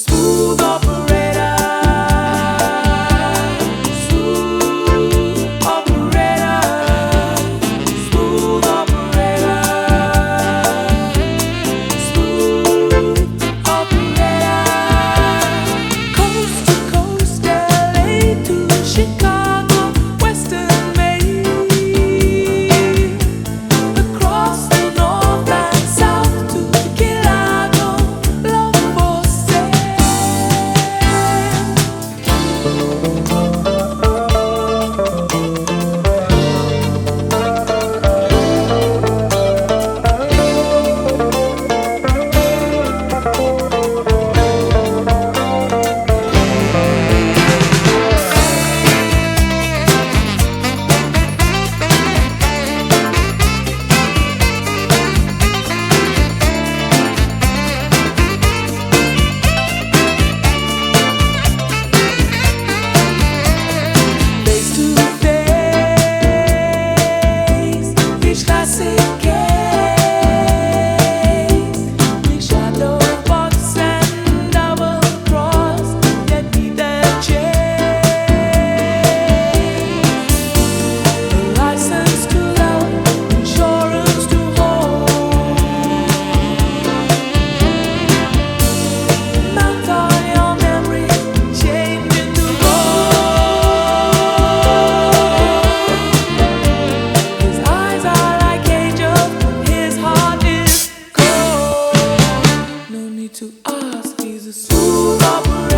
Smooth operator. trouble.